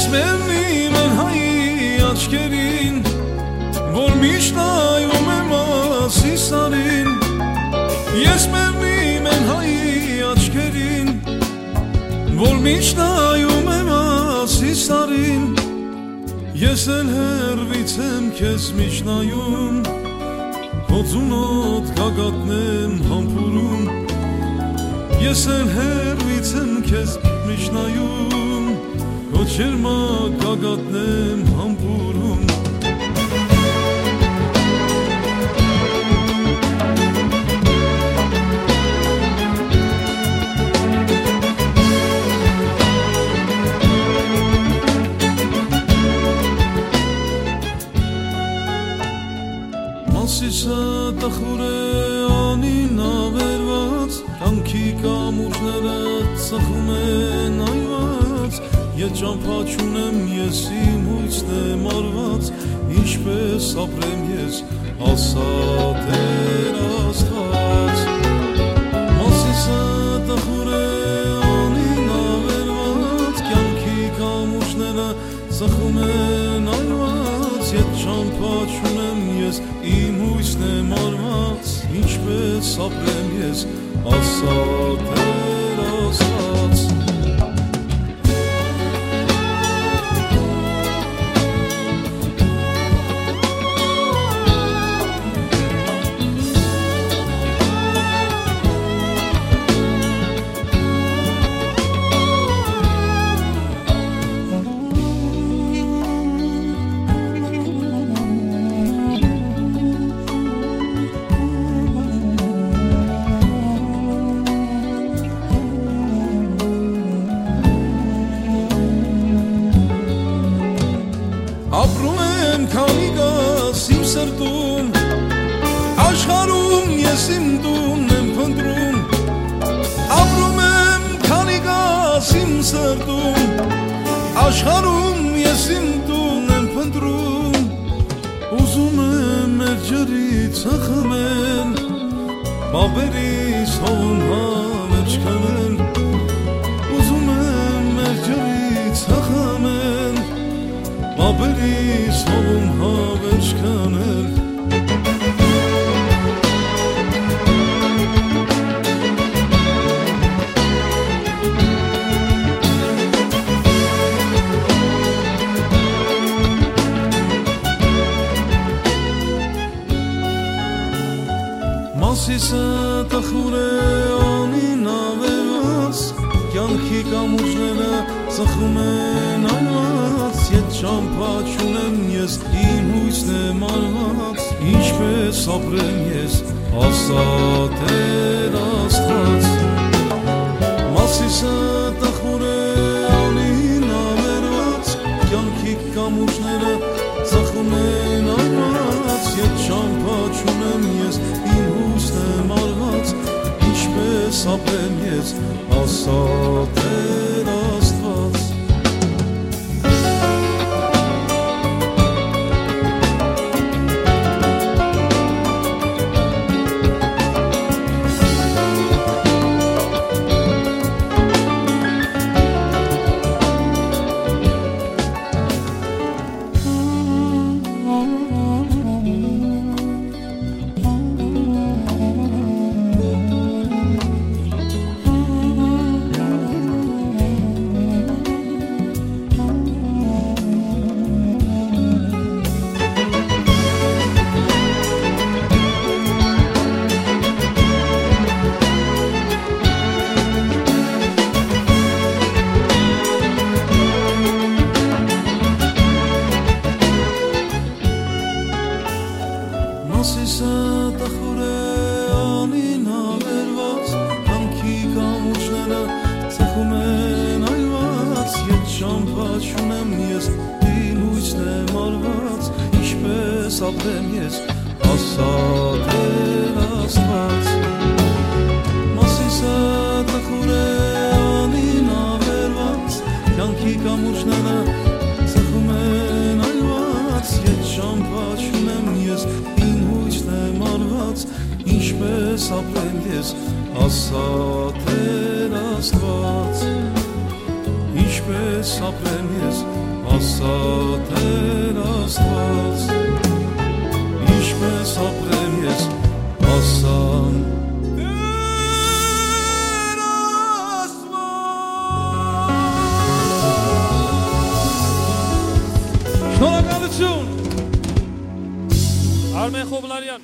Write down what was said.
Ես մերնիմ են հայի աչկերին Որ միշտ այում եմ ասի սարին Ես մերնիմ են հայի աչկերին Որ միշտ այում եմ ասի սարին Ես էլ հերվից եմ քեզ միջնայում Հոծունոտ գագատնեմ համպուրում Ես էլ հերվից եմ քեզ միջնայում Ոչերմա գագատնեմ համպուրում Մասիսը տխուր է անին ավերված Կյանքի կամուրջները ծխում Ետ ճամփա չունեմ ես իմ հույցն եմ արված Ինչպես ապրեմ ես ասա Տեր Աստված Մասիսը տխուր է անին ավերված Կյանքի կամուրջները ծխում են այված Ետ ճամփա չունեմ ես իմ հույսն եմ արված Ինչպես ապրեմ ես ասա Տեր Աստված Եմ քանի գաս իմ սրտում Աշխարում ես իմ տունն եմ փնտրում Ապրում եմ քանի գաս իմ սրտում Աշխարում ես իմ տունն եմ փնտրում Ուզում եմ մեր ջրի ծխմեն Բաբերիս հողում համեջ Բաբերիս հողում հավերջ կանել Մասիսը տխուր է անին ավերված Կյանքի կամուրջները ծխում են այլված Ետ ճամփա չունեմ ես իմ հույսն եմ արված Ինչպես ապրեմ ես ասա Տեր Աստված Մասիսը տխուր է անին ավերված Կյանքի կամուրջները ծխում են այլված Ետ ճամփա չունեմ ես իմ հույսն եմ արված Ինչպես ապրեմ ես ասա Տեր ծխում են այլված Ետ շամփա չունեմ ես իմ հույսն եմ արված Ինչպես ապրեմ ես ասա Տեր Աստված Մասիսը տխուր է անին ավերված Կյանքի կամուրջները ծխում են այլված Ետ շամփա չունեմ ես եմ արված Ինչպես ապրեմ ես ասա Տեր Աստված Ինչպես Ինչպես ապրեմ ես ասա Տեր Աստված Ինչպես ապրեմ ես ասան Տեր Աստված Շնորհակալություն։ Արմեն Խոբլարյան